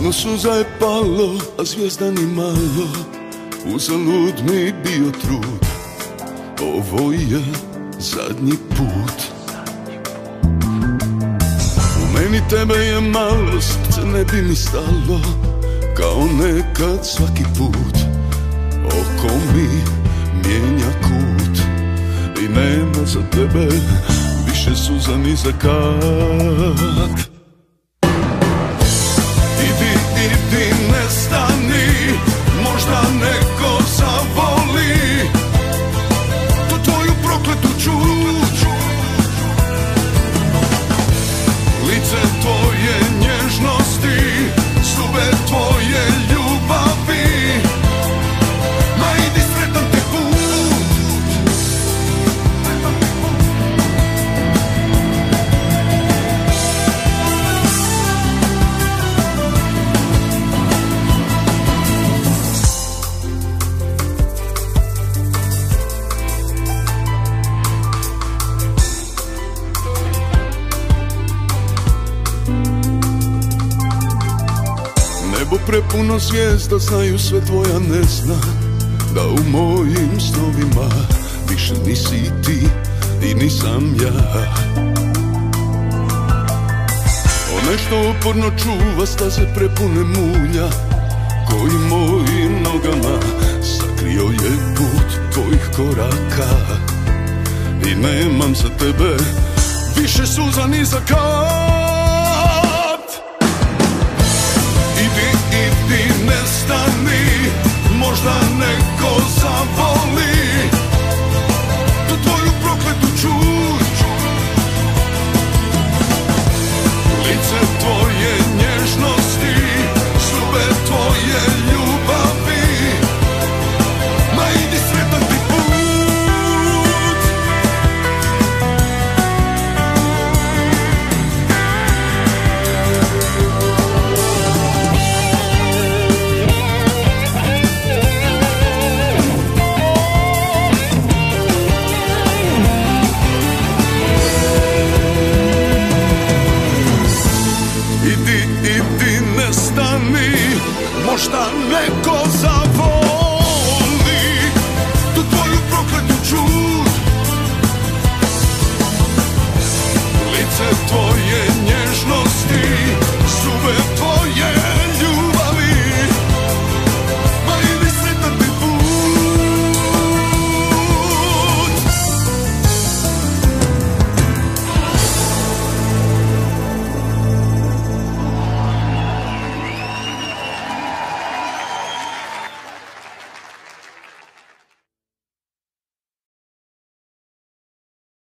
Puno suza je palo, a zvijezda ni malo. Uzalud mi bio trud. Ovo je zadnji put. U meni tebe je malo, srce ne bi mi stalo Kao nekad svaki put. Oko mi mijenja kut I nema za tebe više suza ni za kad prepuno zvijezda znaju sve tvoja ne zna Da u mojim snovima više nisi ti i nisam ja. One što uporno čuva staze prepune mulja Koji mojim nogama sakrio je put tvojih koraka. I nemam za tebe više suza ni za kad šta neko zavoli. Tu tvoju prokletu čud Lice tvoje nježnosti Sube tvoje